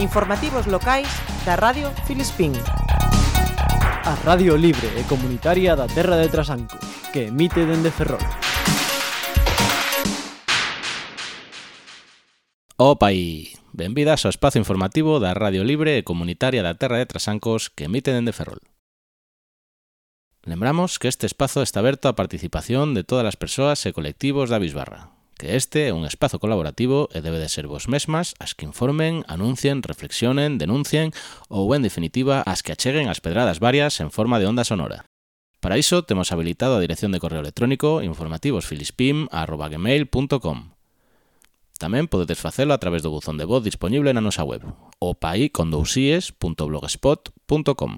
Informativos locais da Radio Filispín. A Radio Libre e Comunitaria da Terra de Trasanco, que emite dende Ferrol. Opaí, benvidas ao espazo informativo da Radio Libre e Comunitaria da Terra de Trasancos que emite dende Ferrol. Lembramos que este espazo está aberto á participación de todas as persoas e colectivos da Bisbarra, que este é un espazo colaborativo e debe de ser vos mesmas as que informen, anuncien, reflexionen, denuncien ou, en definitiva, as que acheguen as pedradas varias en forma de onda sonora. Para iso, temos habilitado a dirección de correo electrónico informativosfilispim.com Tamén podedes facelo a través do buzón de voz disponible na nosa web, opaicondousies.blogspot.com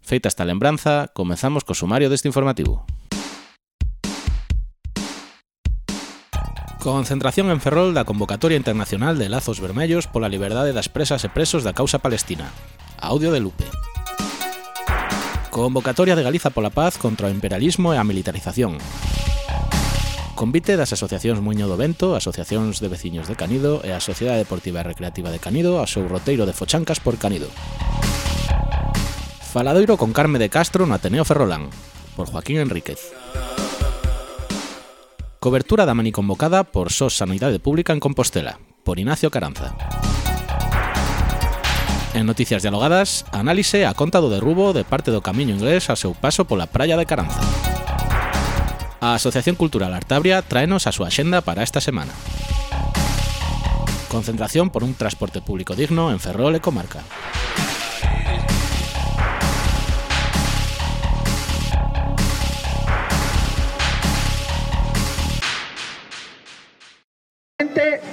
Feita esta lembranza, comezamos co sumario deste informativo. Concentración en Ferrol da Convocatoria Internacional de Lazos Vermellos pola liberdade das presas e presos da causa palestina. Audio de Lupe. Convocatoria de Galiza pola paz contra o imperialismo e a militarización. Convite das asociacións Muño do Vento, asociacións de veciños de Canido e a Sociedade Deportiva e Recreativa de Canido ao seu roteiro de fochancas por Canido. Faladoiro con Carme de Castro no Ateneo Ferrolán, por Joaquín Enríquez. Cobertura da mani convocada por SOS Sanidade Pública en Compostela, por Ignacio Caranza. En noticias dialogadas, análise a conta do derrubo de parte do camiño inglés ao seu paso pola praia de Caranza. A Asociación Cultural Artabria traenos a súa xenda para esta semana. Concentración por un transporte público digno en Ferrol e comarca.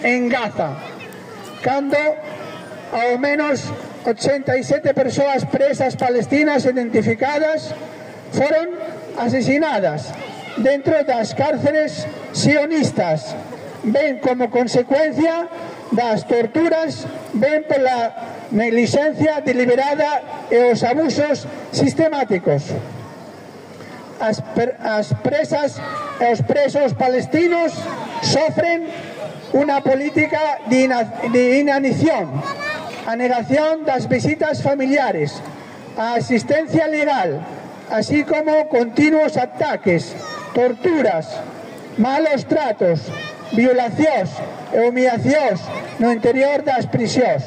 en Gaza, cando ao menos 87 persoas presas palestinas identificadas foron asesinadas dentro das cárceres sionistas, ben como consecuencia das torturas, ben pola negligencia deliberada e os abusos sistemáticos. As, per, as presas e os presos palestinos sofren una política de, ina, de inanición, a negación das visitas familiares, a asistencia legal, así como continuos ataques, torturas, malos tratos, violacións e humillacións no interior das prisións.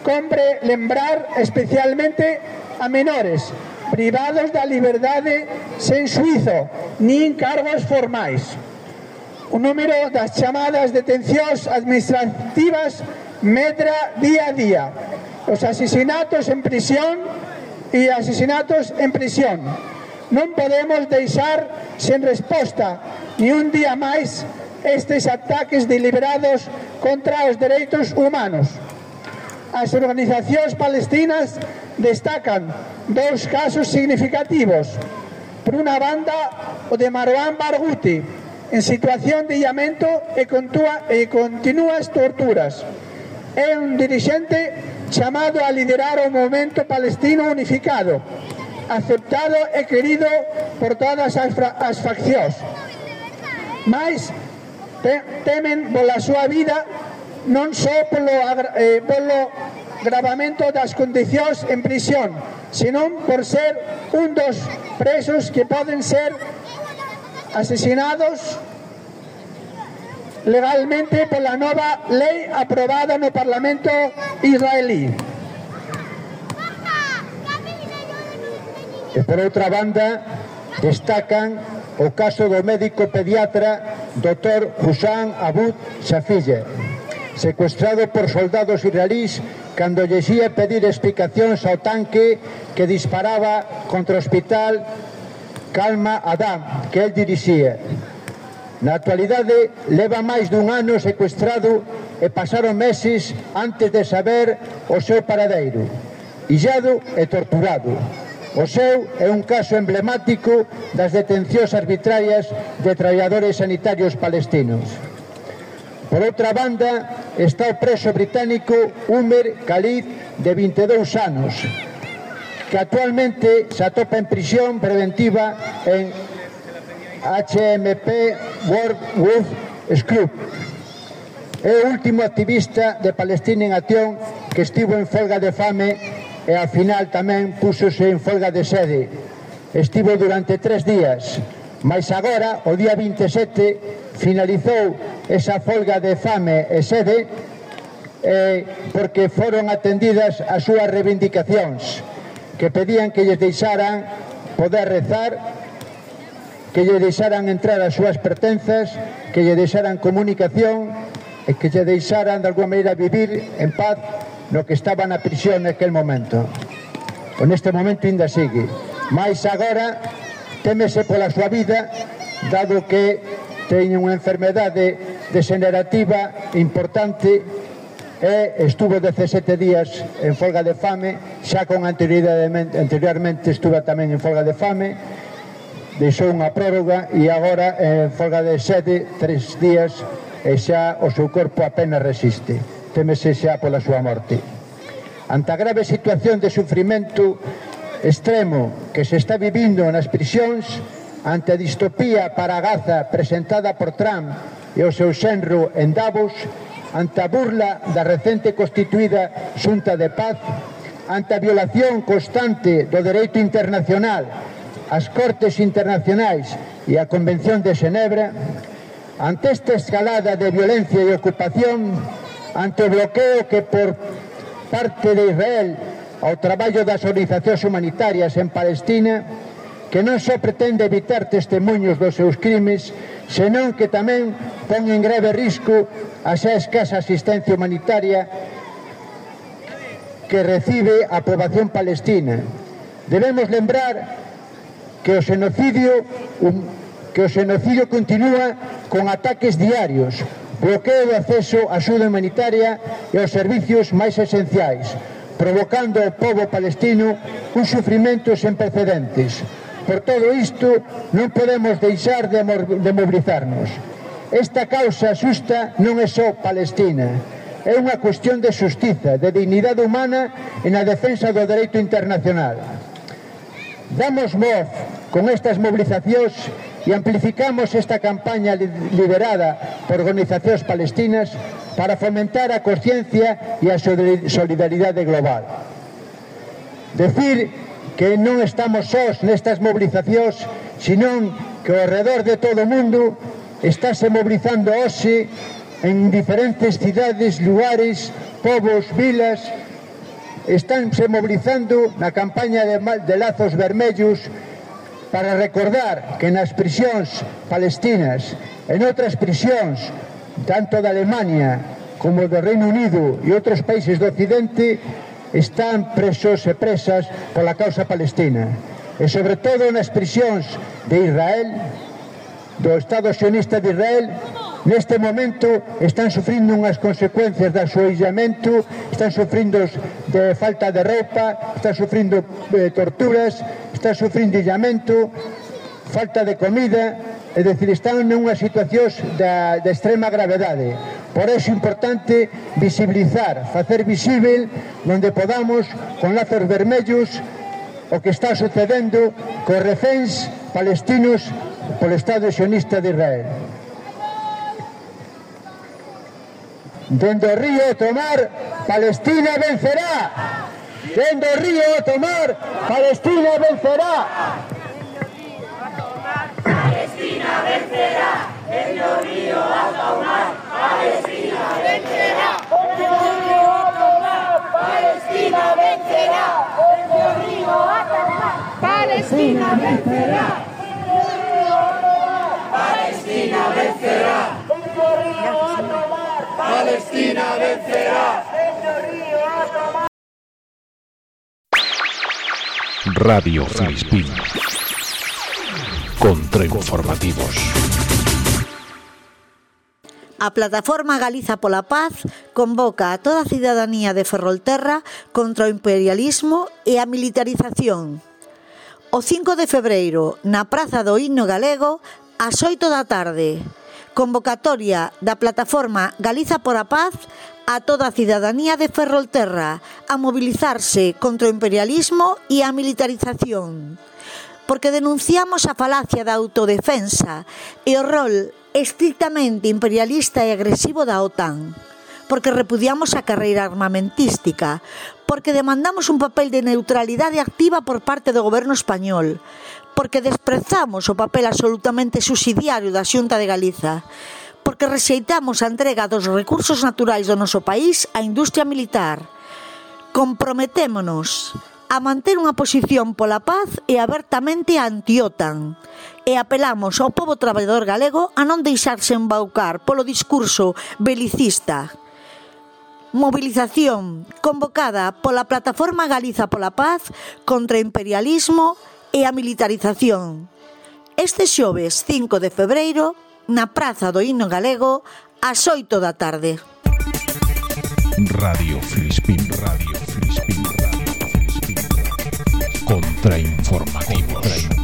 Compre lembrar especialmente a menores privados da liberdade sen suizo nin cargos formais. O número das chamadas detencións administrativas medra día a día. Os asesinatos en prisión e asesinatos en prisión. Non podemos deixar sen resposta ni un día máis estes ataques deliberados contra os dereitos humanos. As organizacións palestinas destacan dous casos significativos. Por unha banda, o de Marwan Barghouti, en situación de illamento e, contúa, e continuas torturas. É un dirixente chamado a liderar o movimento palestino unificado, aceptado e querido por todas as, as faccións. Mais te, temen pola súa vida non só polo, eh, polo gravamento das condicións en prisión, senón por ser un dos presos que poden ser asesinados legalmente pola nova lei aprobada no Parlamento israelí. E por outra banda, destacan o caso do médico pediatra Dr. Hussan Abud Shafille, secuestrado por soldados israelís cando lle xía pedir explicacións ao tanque que disparaba contra o hospital Calma, Adam, que el dirixía. Na actualidade, leva máis dun ano secuestrado e pasaron meses antes de saber o seu paradeiro. Illado e torturado. O seu é un caso emblemático das detencións arbitrarias de traballadores sanitarios palestinos. Por outra banda, está o preso británico Umer Khalid, de 22 anos, que actualmente se atopa en prisión preventiva en HMP World Scrub. É o último activista de Palestina en acción que estivo en folga de fame e ao final tamén púsose en folga de sede. Estivo durante tres días, mas agora, o día 27, finalizou esa folga de fame e sede eh, porque foron atendidas as súas reivindicacións que pedían que lles deixaran poder rezar que lle deixaran entrar as súas pertenzas, que lle deixaran comunicación e que lle deixaran de alguma maneira vivir en paz no que estaba na prisión naquel momento. O neste momento ainda sigue. Mais agora temese pola súa vida dado que teñen unha enfermedade degenerativa importante e estuve 17 días en folga de fame, xa con anterioridade anteriormente estuve tamén en folga de fame, deixou unha prórroga e agora en folga de sede tres días e xa o seu corpo apenas resiste. Temese xa pola súa morte. Ante a grave situación de sufrimento extremo que se está vivindo nas prisións, ante a distopía para a Gaza presentada por Trump e o seu xenro en Davos, ante a burla da recente constituída Xunta de Paz, ante a violación constante do dereito internacional, as Cortes Internacionais e a Convención de Xenebra, ante esta escalada de violencia e ocupación, ante o bloqueo que por parte de Israel ao traballo das organizacións humanitarias en Palestina, que non só pretende evitar testemunhos dos seus crimes, senón que tamén pon en grave risco a xa escasa asistencia humanitaria que recibe a poboación palestina. Debemos lembrar que o xenocidio um, que o xenocidio continúa con ataques diarios, bloqueo de acceso á axuda humanitaria e aos servicios máis esenciais, provocando ao povo palestino un sufrimento sen precedentes. Por todo isto, non podemos deixar de, de mobilizarnos. Esta causa xusta non é só Palestina, é unha cuestión de xustiza, de dignidade humana e na defensa do dereito internacional. Damos voz con estas mobilizacións e amplificamos esta campaña liderada por organizacións palestinas para fomentar a conciencia e a solidaridade global. Decir que non estamos sós nestas mobilizacións, senón que ao redor de todo o mundo estáse mobilizando hoxe en diferentes cidades, lugares, povos, vilas, estánse mobilizando na campaña de, de lazos vermellos para recordar que nas prisións palestinas, en outras prisións, tanto da Alemania como do Reino Unido e outros países do Occidente, están presos e presas pola causa palestina e sobre todo nas prisións de Israel do Estado sionista de Israel neste momento están sufrindo unhas consecuencias do seu illamento están sufrindo de falta de roupa están sufrindo eh, torturas están sufrindo illamento falta de comida É dicir, están nunha situación da, de extrema gravedade. Por eso é importante visibilizar, facer visível onde podamos con lazos vermellos o que está sucedendo cos reféns palestinos polo Estado sionista de Israel. Dende o río tomar, Palestina vencerá. Dende o río tomar, Palestina vencerá. Palestina vencerá, el río hasta Omar, Palestina vencerá, el río hasta Omar, Palestina vencerá, el río hasta Omar, Palestina vencerá, Palestina el río hasta Omar, Palestina vencerá, el río hasta Omar. Radio Filispino. Contrainformativos. A plataforma Galiza pola Paz convoca a toda a cidadanía de Ferrolterra contra o imperialismo e a militarización. O 5 de febreiro, na Praza do Himno Galego, ás 8 da tarde. Convocatoria da plataforma Galiza por a Paz a toda a cidadanía de Ferrolterra a mobilizarse contra o imperialismo e a militarización porque denunciamos a falacia da autodefensa e o rol estrictamente imperialista e agresivo da OTAN, porque repudiamos a carreira armamentística, porque demandamos un papel de neutralidade activa por parte do goberno español, porque desprezamos o papel absolutamente subsidiario da Xunta de Galiza, porque rexeitamos a entrega dos recursos naturais do noso país á industria militar. Comprometémonos a manter unha posición pola paz e abertamente anti-OTAN. E apelamos ao povo traballador galego a non deixarse embaucar polo discurso belicista. Mobilización convocada pola Plataforma Galiza pola Paz contra o imperialismo e a militarización. Este xoves 5 de febreiro, na Praza do Hino Galego, ás 8 da tarde. Radio Filispín Radio Contrainformativo.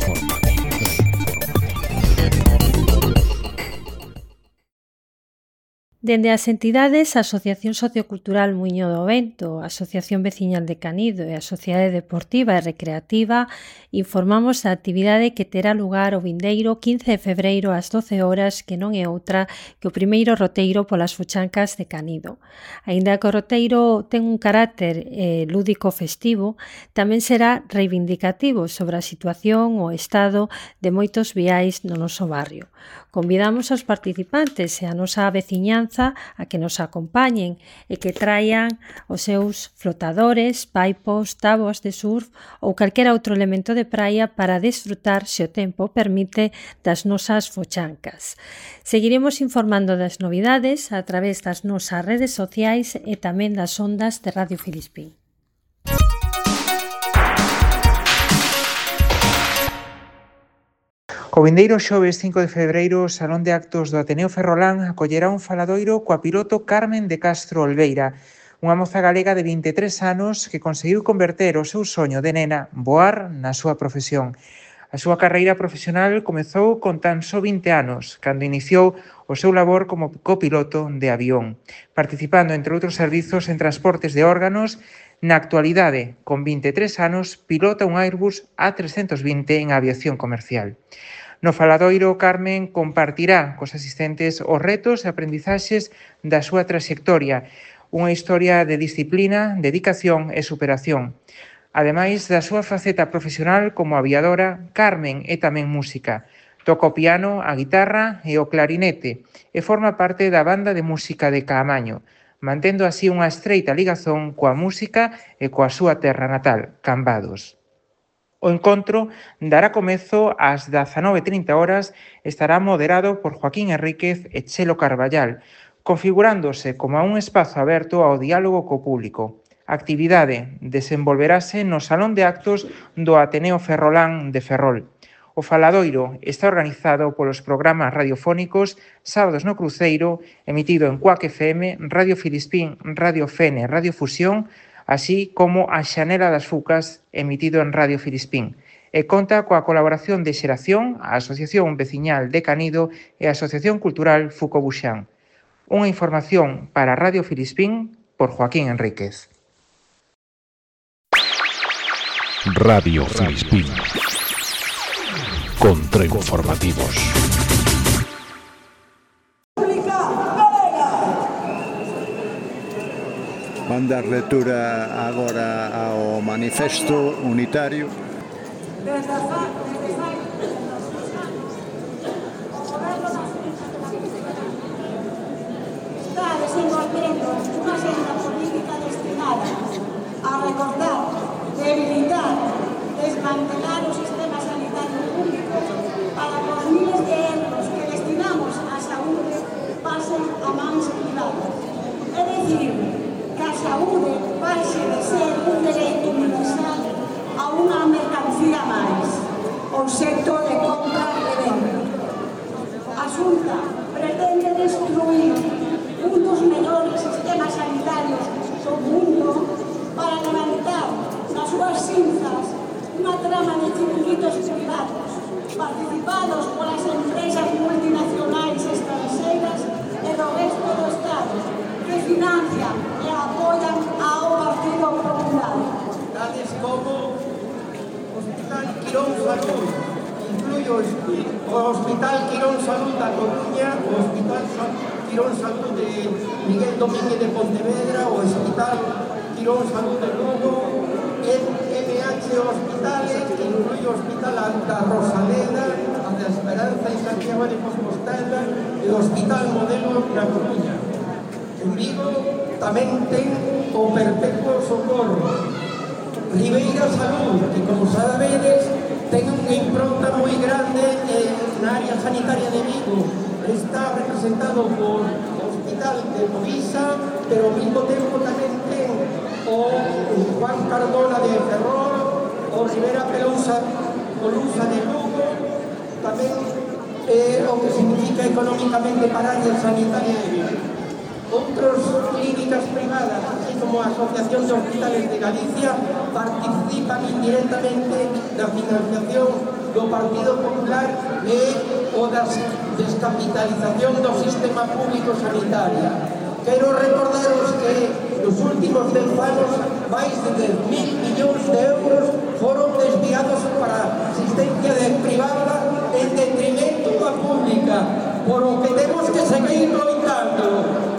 Dende as entidades, a Asociación Sociocultural Muiño do Vento, a Asociación Veciñal de Canido e a Sociedade Deportiva e Recreativa informamos a actividade que terá lugar o vindeiro 15 de febreiro ás 12 horas que non é outra que o primeiro roteiro polas fuchancas de Canido. Aínda que o roteiro ten un carácter eh, lúdico festivo, tamén será reivindicativo sobre a situación ou estado de moitos viais no noso barrio. Convidamos aos participantes e a nosa veciñanza confianza a que nos acompañen e que traian os seus flotadores, paipos, tabos de surf ou calquera outro elemento de praia para desfrutar se o tempo permite das nosas fochancas. Seguiremos informando das novidades a través das nosas redes sociais e tamén das ondas de Radio Filispín. O vindeiro xoves 5 de febreiro o Salón de Actos do Ateneo Ferrolán acollerá un faladoiro coa piloto Carmen de Castro Olveira, unha moza galega de 23 anos que conseguiu converter o seu soño de nena voar na súa profesión. A súa carreira profesional comezou con tan só 20 anos, cando iniciou o seu labor como copiloto de avión, participando, entre outros servizos, en transportes de órganos, Na actualidade, con 23 anos, pilota un Airbus A320 en aviación comercial. No faladoiro, Carmen compartirá cos asistentes os retos e aprendizaxes da súa trayectoria, unha historia de disciplina, dedicación e superación. Ademais da súa faceta profesional como aviadora, Carmen é tamén música. Toca o piano, a guitarra e o clarinete e forma parte da banda de música de Caamaño, mantendo así unha estreita ligazón coa música e coa súa terra natal, Cambados. O encontro dará comezo ás 19.30 horas estará moderado por Joaquín Enríquez e Chelo Carballal, configurándose como un espazo aberto ao diálogo co público. A actividade desenvolverase no Salón de Actos do Ateneo Ferrolán de Ferrol. O Faladoiro está organizado polos programas radiofónicos Sábados no Cruceiro, emitido en Cuac FM, Radio Filispín, Radio Fene, Radio Fusión, así como a Xanela das Fucas, emitido en Radio Filispín. E conta coa colaboración de Xeración, a Asociación Veciñal de Canido e a Asociación Cultural Fucobuxán. Unha información para Radio Filispín por Joaquín Enríquez. Radio Filispín. Contrainformativos. Van dar lectura agora ao manifesto unitario. Desde a desenvolvendo unha agenda política destinada a recordar, debilitar, desmantelar o sistema sanitario público para que os miles de euros que destinamos á saúde pasen a mans privadas. É dicir, saúde pase de ser un dereito universal a unha mercancía máis, obxecto de compra e venda. A Xunta pretende destruir un dos mellores sistemas sanitarios do mundo para levantar nas súas cinzas unha trama de chiringuitos privados participantes Quirón Salud, incluyo o Hospital Quirón Salud da Coruña, o Hospital Quirón Salud de Miguel Domínguez de Pontevedra, o Hospital Quirón Salud de Lugo, MH Hospitales, que incluye o Hospital Alta Rosaleda, a de Esperanza e Santiago de Compostela, e o Hospital Modelo da Coruña. En Vigo tamén ten o Perpetuo Socorro, Ribeira Salud, que como sabedes, ten unha impronta moi grande na área sanitaria de Vigo. Está representado por o Hospital de Povisa, pero ao mesmo tempo tamén ten o Juan Cardona de Ferrol, o Rivera Pelousa Colusa de Lugo, tamén eh, o que significa económicamente para área sanitaria de Vigo. Outros clínicas privadas, como Asociación de Hospitales de Galicia, participan indirectamente da financiación do Partido Popular e o da descapitalización do sistema público sanitario. Quero recordaros que nos últimos 10 anos máis de 10.000 millóns de euros foron desviados para asistencia de privada en detrimento da pública, por o que temos que seguir loitando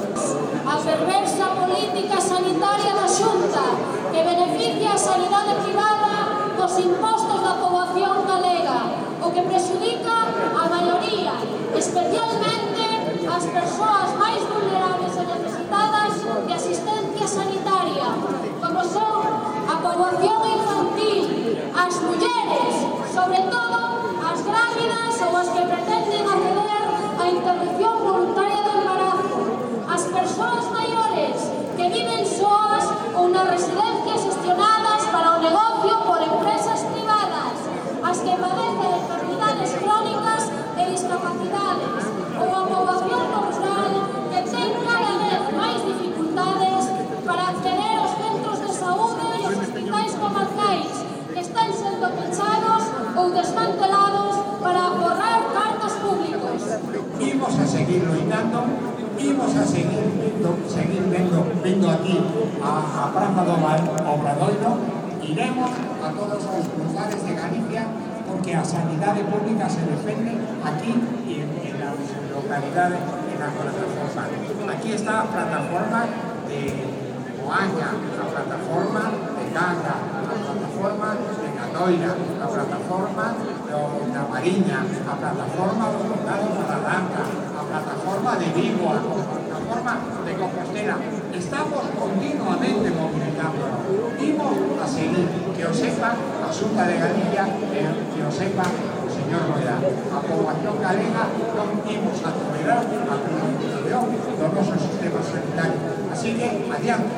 perversa política sanitaria da Xunta que beneficia a sanidade privada dos impostos da poboación galega, o que presudica a maioría, especialmente as persoas máis vulnerables e necesitadas de asistencia sanitaria, como son a poboación infantil, as mulleres, sobre todo as grávidas ou as que pretenden acceder a interrupción voluntaria persoas maiores que viven soas ou nas residencias gestionadas para o negocio por empresas privadas, as que padecen enfermidades crónicas e discapacidades, ou a poboación rural que ten cada vez máis dificultades para acceder aos centros de saúde e aos hospitais comarcais que están sendo pechados ou desmantelados para borrar cartos públicos. Imos a seguir loitando imos a seguir seguir vendo, vindo aquí a, a Praza do Obradoiro, iremos a todos os lugares de Galicia porque a sanidade pública se defende aquí e en, las localidades en la plataforma. Aquí está a plataforma de Moaña, a plataforma de Ganga, a plataforma de Catoira, a plataforma da Mariña, a plataforma do Condado de Malalanca, plataforma de Vigo, formatos de Compostela. Estamos continuamente movilizando. Imos a seguir, que o sepa a Xunta de Galicia, que o sepa o señor Rueda. A poboación galega non imos a tolerar a privatización do noso sistema sanitario. Así que, adiante.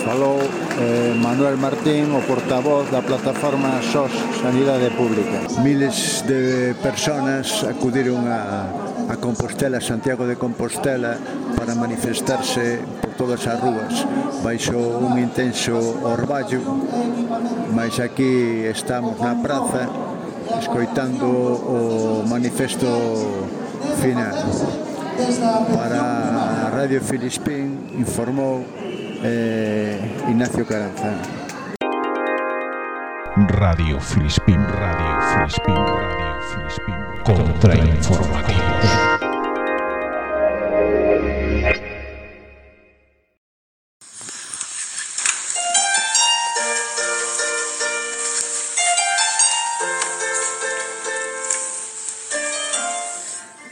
Falou eh, Manuel Martín, o portavoz da plataforma SOS Sanidade Pública. Miles de personas acudiron a a Compostela, Santiago de Compostela para manifestarse por todas as rúas baixo un intenso orballo mas aquí estamos na praza escoitando o manifesto final. Para a Radio Filispín informou eh, Ignacio Caranzana Radio Filispín Radio Filispín Radio Filispín. Contrainformativos.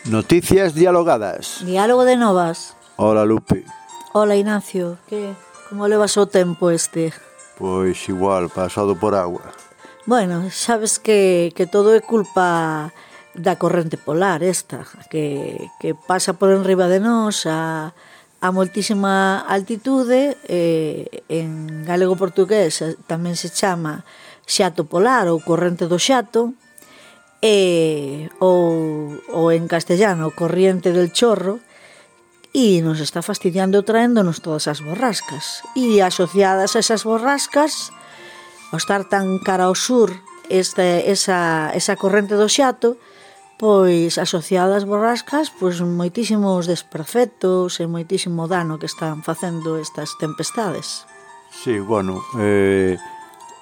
Noticias dialogadas. Diálogo de novas. Hola Lupe. Hola Ignacio, que como levas o tempo este? Pois igual, pasado por agua. Bueno, sabes que, que todo é culpa da corrente polar esta que, que pasa por enriba de nós a, a moltísima altitude eh, en galego portugués tamén se chama xato polar ou corrente do xato e, ou, ou en castellano corriente del chorro e nos está fastidiando traéndonos todas as borrascas. E asociadas a esas borrascas ao estar tan cara ao sur esta, esa, esa corrente do xato pois asociadas borrascas, pois moitísimos desperfectos e moitísimo dano que están facendo estas tempestades. Sí, bueno, eh,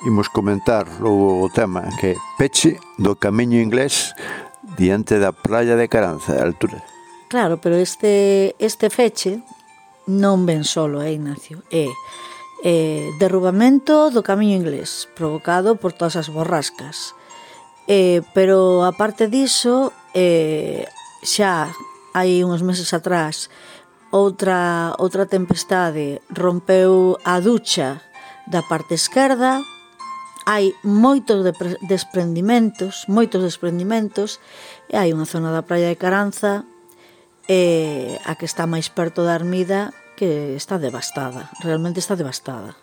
imos comentar logo o tema que peche do camiño inglés diante da playa de Caranza, a altura. Claro, pero este, este feche non ven solo, eh, Ignacio? É eh, derrubamento do camiño inglés provocado por todas as borrascas Eh, pero aparte diso, eh, xa hai uns meses atrás, outra, outra tempestade rompeu a ducha da parte esquerda, hai moitos de desprendimentos, moitos desprendimentos, e hai unha zona da praia de Caranza eh, a que está máis perto da Armida que está devastada, realmente está devastada.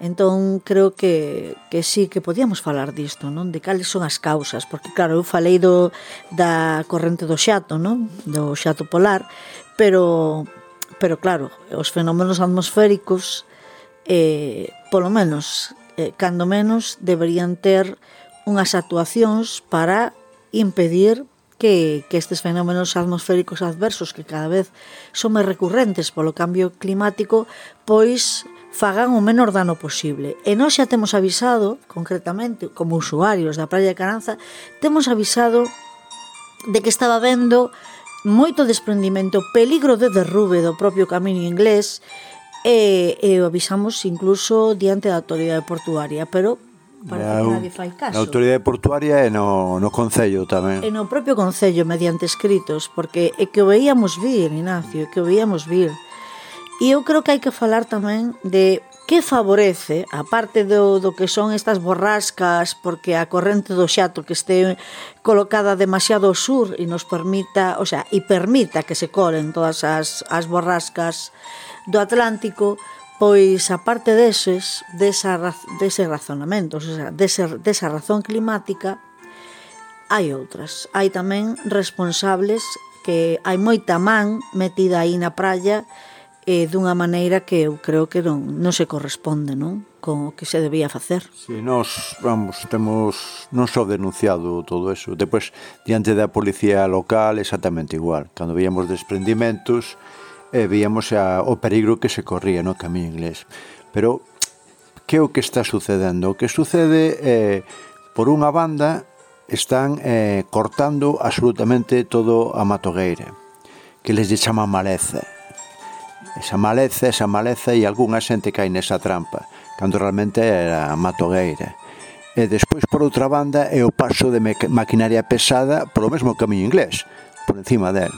Entón, creo que, que sí, que podíamos falar disto, non? De cales son as causas, porque claro, eu falei do, da corrente do xato, non? Do xato polar, pero, pero claro, os fenómenos atmosféricos, eh, polo menos, eh, cando menos, deberían ter unhas actuacións para impedir que, que estes fenómenos atmosféricos adversos que cada vez son máis recurrentes polo cambio climático, pois fagan o menor dano posible. E nós xa temos avisado, concretamente, como usuarios da Praia de Caranza, temos avisado de que estaba vendo moito desprendimento, peligro de derrube do propio camiño inglés, e, e o avisamos incluso diante da autoridade portuaria, pero parece que nadie fai caso. Na autoridade portuaria e no, no Concello tamén. E no propio Concello, mediante escritos, porque é que o veíamos vir, Ignacio, é que o veíamos vir. E eu creo que hai que falar tamén de que favorece, a parte do, do que son estas borrascas, porque a corrente do xato que este colocada demasiado ao sur e nos permita, o sea, e permita que se colen todas as, as borrascas do Atlántico, pois a parte deses, desa, dese razonamento, o sea, dese, desa razón climática, hai outras. Hai tamén responsables que hai moita man metida aí na praia e dunha maneira que eu creo que non, non se corresponde non? con o que se debía facer. Si, sí, nós, vamos, temos non só denunciado todo eso, depois, diante da policía local, exactamente igual. Cando víamos desprendimentos, e víamos a, o perigo que se corría no camiño inglés. Pero, que é o que está sucedendo? O que sucede é, eh, por unha banda, están eh, cortando absolutamente todo a matogueira, que les chama maleza esa maleza, esa maleza e algunha xente cai nesa trampa, cando realmente era matogueira. E despois, por outra banda, é o paso de maquinaria pesada polo mesmo camiño inglés, por encima del.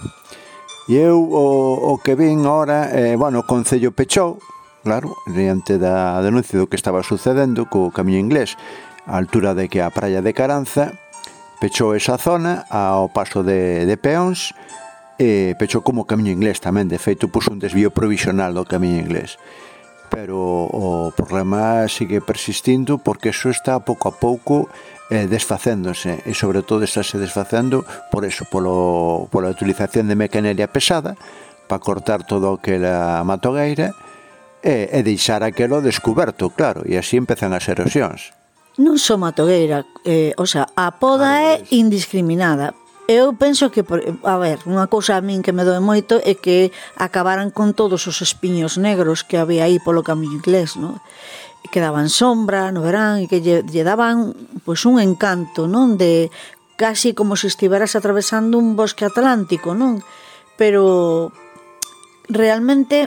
E eu o, o que vin ahora, eh, bueno, o Concello pechou, claro, diante da denuncia do que estaba sucedendo co camiño inglés, a altura de que a praia de Caranza, pechou esa zona ao paso de, de peóns, eh, pechou como Camiño Inglés tamén, de feito, puso un desvío provisional do Camiño Inglés. Pero o problema sigue persistindo porque eso está pouco a pouco eh, desfacéndose e sobre todo estáse desfacendo por eso, polo, pola utilización de mecanería pesada para cortar todo aquela matogueira e, e deixar aquelo descoberto, claro, e así empezan as erosións. Non só matogueira, eh, o sea, a poda ah, é indiscriminada, Eu penso que, a ver, unha cousa a min que me doe moito é que acabaran con todos os espiños negros que había aí polo camiño inglés, non? que daban sombra no verán e que lle, lle daban pois un encanto, non? De casi como se estiveras atravesando un bosque atlántico, non? Pero realmente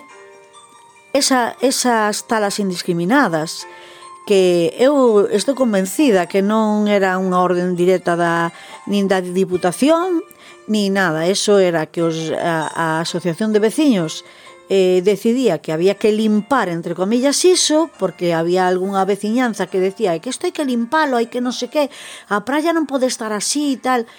esa, esas talas indiscriminadas, que eu estou convencida que non era unha orden directa da, nin da Diputación, ni nada. Eso era que os, a, a Asociación de Veciños eh, decidía que había que limpar, entre comillas, iso, porque había algunha veciñanza que decía que isto hai que limpalo, hai que non sei que, a praia non pode estar así e tal.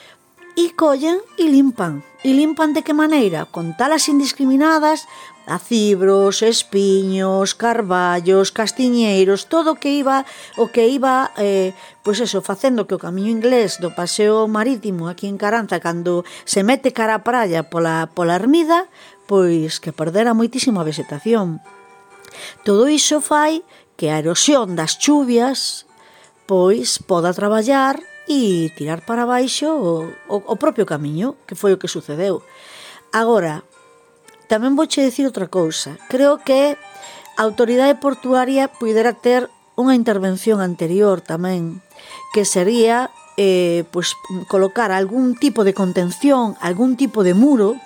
E collen e limpan. E limpan de que maneira? Con talas indiscriminadas, acibros, espiños, carballos, castiñeiros, todo o que iba o que iba eh, pois eso, facendo que o camiño inglés do paseo marítimo aquí en Caranza cando se mete cara a praia pola, pola ermida, pois que perdera moitísima vegetación. Todo iso fai que a erosión das chuvias pois poda traballar e tirar para baixo o, o, o propio camiño, que foi o que sucedeu. Agora, Tamén vouche dicir outra cousa. Creo que a autoridade portuaria pudera ter unha intervención anterior tamén, que sería eh, pois, colocar algún tipo de contención, algún tipo de muro,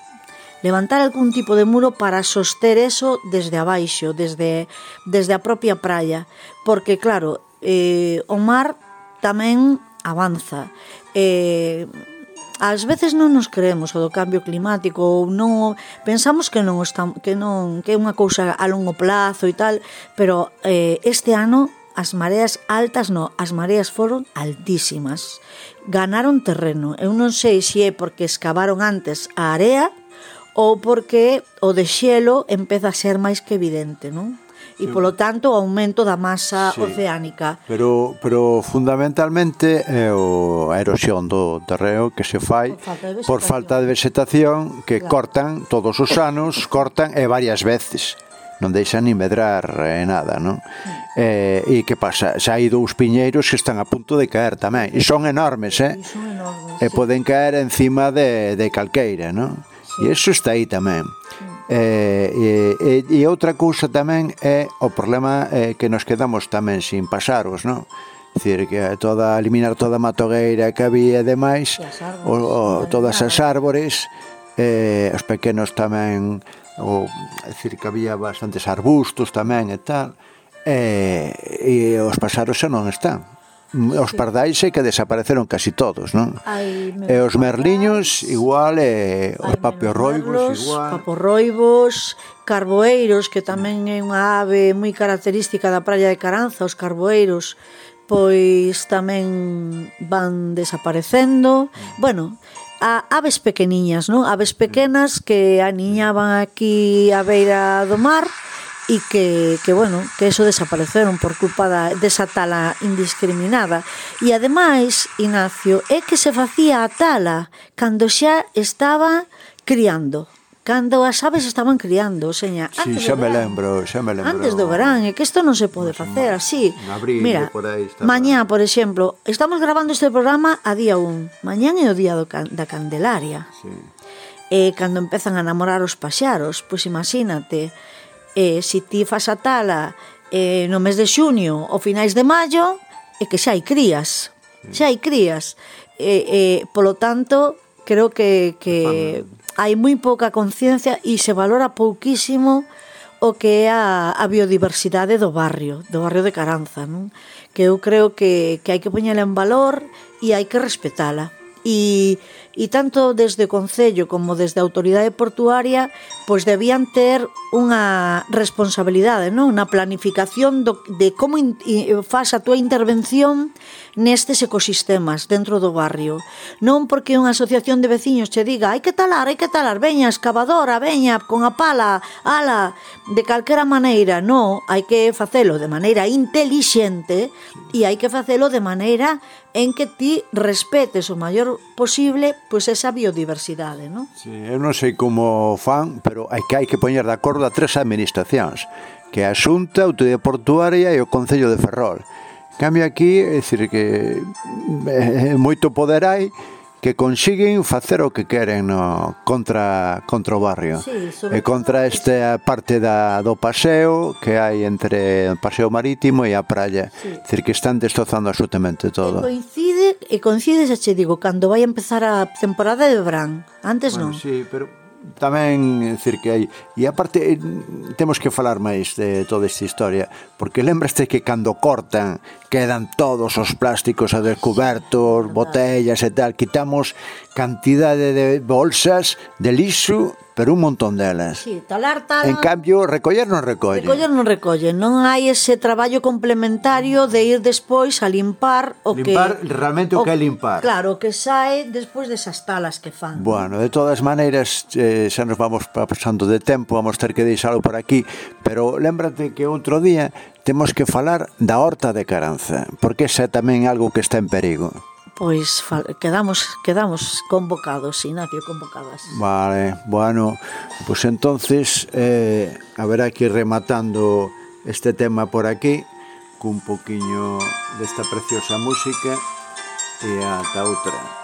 levantar algún tipo de muro para soster eso desde abaixo, desde, desde a propia praia, porque claro, eh, o mar tamén avanza. Eh, ás veces non nos creemos o do cambio climático ou non pensamos que non está, que non que é unha cousa a longo plazo e tal, pero eh, este ano as mareas altas no, as mareas foron altísimas. Ganaron terreno. Eu non sei se é porque escavaron antes a area ou porque o de xelo empeza a ser máis que evidente, non? e polo tanto o aumento da masa sí, oceánica. Pero pero fundamentalmente é o a erosión do terreo que se fai por falta de vegetación, por falta de vegetación que claro. cortan todos os anos, cortan e varias veces non deixan ni medrar eh, nada, non? Eh, e que pasa? Xa hai dous piñeiros que están a punto de caer tamén, e son enormes, eh? E, son enormes, e poden caer encima de, de calqueira, non? Sí. E iso está aí tamén. Sí. Eh, e, e, e outra cousa tamén é o problema é que nos quedamos tamén sin pasaros, non? Dicir, que toda, eliminar toda a matogueira que había e demais, árboles, o, o, todas as árbores, eh, os pequenos tamén, o, dicir, que había bastantes arbustos tamén e tal, e, e os pasaros xa non están. Mm, os pardais é que desapareceron casi todos, non? Ai, e os merliños igual e os papiorroibos igual. Paporroibos, carboeiros, que tamén é unha ave moi característica da praia de Caranza, os carboeiros, pois tamén van desaparecendo. Bueno, a aves pequeniñas, non? Aves pequenas que aniñaban aquí a beira do mar, e que, que bueno, que eso desapareceron por culpa da, desa tala indiscriminada. E ademais, Ignacio, é que se facía a tala cando xa estaba criando cando as aves estaban criando, seña, antes sí, xa me verán, lembro, xa me lembro. Antes do verán, é que isto non se pode facer así. Abril, Mira, por aí estaba... mañá, por exemplo, estamos grabando este programa a día 1. Mañán é o día do, da Candelaria. Sí. E cando empezan a namorar os paxaros, pois imagínate, E se ti fas a tala eh, no mes de xuño ou finais de maio, é que xa hai crías. Mm. Xa hai crías. E, e, polo tanto, creo que, que hai moi pouca conciencia e se valora pouquísimo o que é a, a biodiversidade do barrio, do barrio de Caranza, non? que eu creo que, que hai que poñela en valor e hai que respetala. E, e tanto desde o Concello como desde a autoridade portuaria pois debían ter unha responsabilidade non? na planificación do, de como in, faz a túa intervención nestes ecosistemas dentro do barrio non porque unha asociación de veciños che diga hai que talar, hai que talar, veña excavadora veña con a pala, ala de calquera maneira, non hai que facelo de maneira intelixente e hai que facelo de maneira en que ti respetes o maior posible pois esa biodiversidade, non? Sí, eu non sei como fan, pero hai que hai que poñer de acordo a tres administracións, que é a Xunta, a Autoridade Portuaria e o Concello de Ferrol. Cambio aquí, é dicir que eh, eh, moito poder hai, que consiguen facer o que queren no, contra, contra o barrio sí, e contra esta parte da, do paseo que hai entre o paseo marítimo e a praia sí. decir que están destrozando absolutamente todo e coincide e coincide xa che digo cando vai empezar a temporada de verán. Antes bueno, non. Sí, pero tamén decir que hai e aparte eh, temos que falar máis de toda esta historia porque lembraste que cando cortan quedan todos os plásticos a descobertos botellas e tal quitamos cantidade de bolsas de lixo pero un montón delas. Sí, talar, talar. En cambio, recoller non recolle. Recoller non recolle. Non hai ese traballo complementario de ir despois a limpar o limpar, que... Limpar realmente o, que é limpar. Claro, o que sae despois desas talas que fan. Bueno, de todas maneiras, eh, xa nos vamos pasando de tempo, vamos ter que deixalo por aquí, pero lembrate que outro día temos que falar da horta de Caranza, porque esa é tamén algo que está en perigo. Pois fal, quedamos quedamos convocados, Ignacio, convocadas. Vale, bueno, pues entonces eh, haberá que ir rematando este tema por aquí cun poquiño desta preciosa música e ata outra.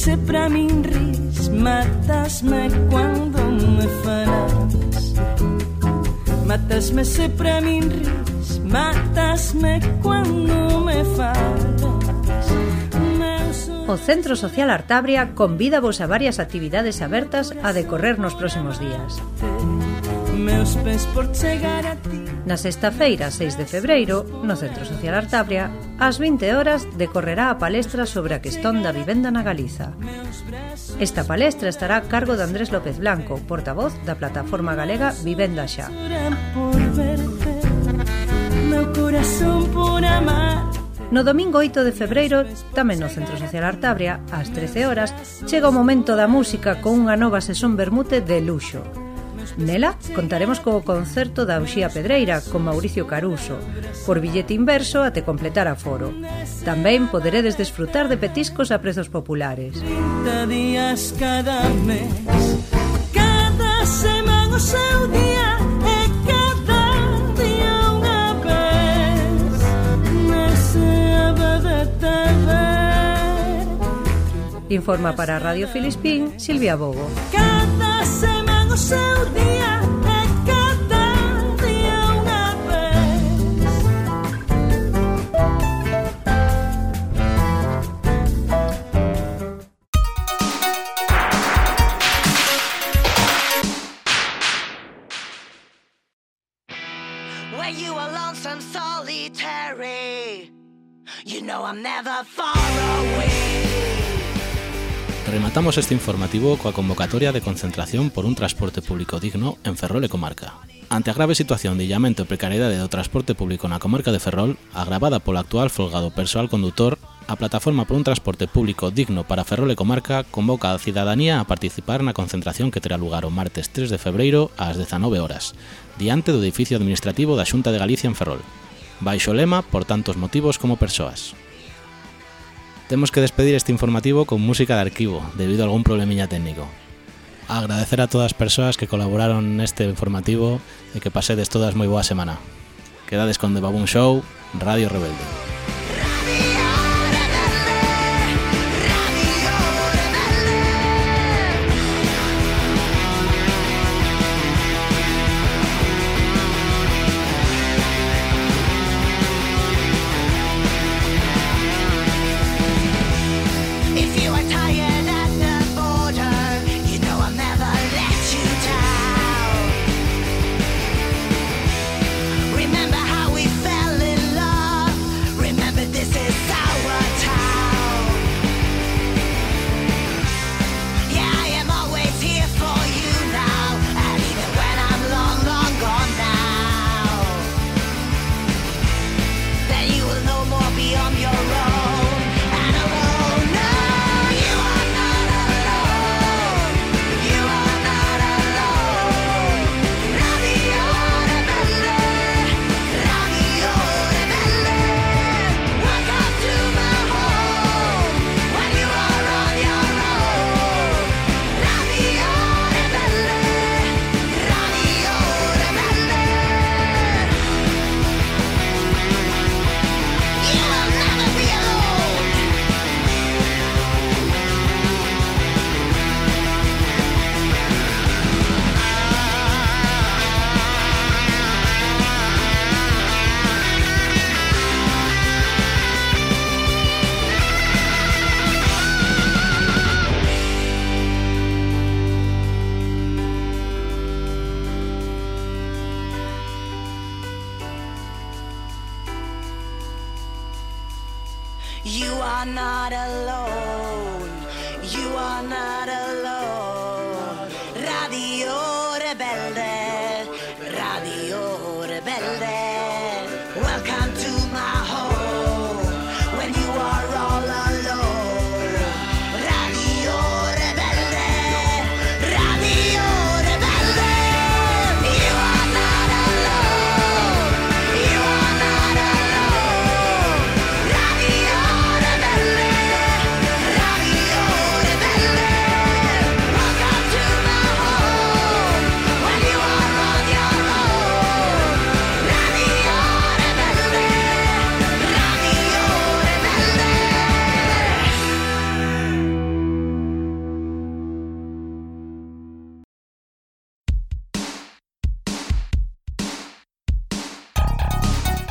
se pra min ris, matasme quando me farás. Matasme se pra min ris, matasme quando me farás. O Centro Social Artabria convida vos a varias actividades abertas a decorrer nos próximos días. Na sexta feira, 6 de febreiro, no Centro Social Artabria, Ás 20 horas decorrerá a palestra sobre a questón da vivenda na Galiza. Esta palestra estará a cargo de Andrés López Blanco, portavoz da plataforma galega Vivenda Xa. No domingo 8 de febreiro, tamén no Centro Social Artabria, ás 13 horas, chega o momento da música con unha nova sesión vermute de luxo. Nela contaremos co concerto da Uxía Pedreira con Mauricio Caruso, por billete inverso até completar a foro. Tamén poderedes desfrutar de petiscos a prezos populares. 30 días cada mes, cada semana o seu día e cada día unha vez nese Informa para Radio Filispín, Silvia Bogo. Cada I'm never far away. Rematamos este informativo coa convocatoria de concentración por un transporte público digno en Ferrol e comarca. Ante a grave situación de illamento e precariedade do transporte público na comarca de Ferrol, agravada polo actual folgado persoal condutor, a Plataforma por un transporte público digno para Ferrol e comarca convoca a cidadanía a participar na concentración que terá lugar o martes 3 de febreiro ás 19 horas, diante do edificio administrativo da Xunta de Galicia en Ferrol. Baixo lema por tantos motivos como persoas. Temos que despedir este informativo con música de arquivo, debido a algún problemiña técnico. Agradecer a todas as persoas que colaboraron neste informativo e que pasedes todas moi boa semana. Quedades con The Baboon Show, Radio Rebelde.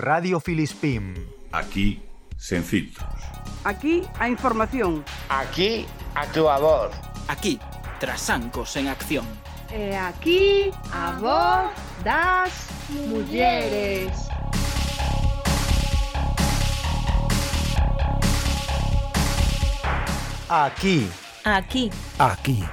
Radio Filispín. Aquí sen filtros. Aquí a información. Aquí a túa voz. Aquí Trasancos en acción. E aquí a voz das mulleres. Aquí. Aquí. Aquí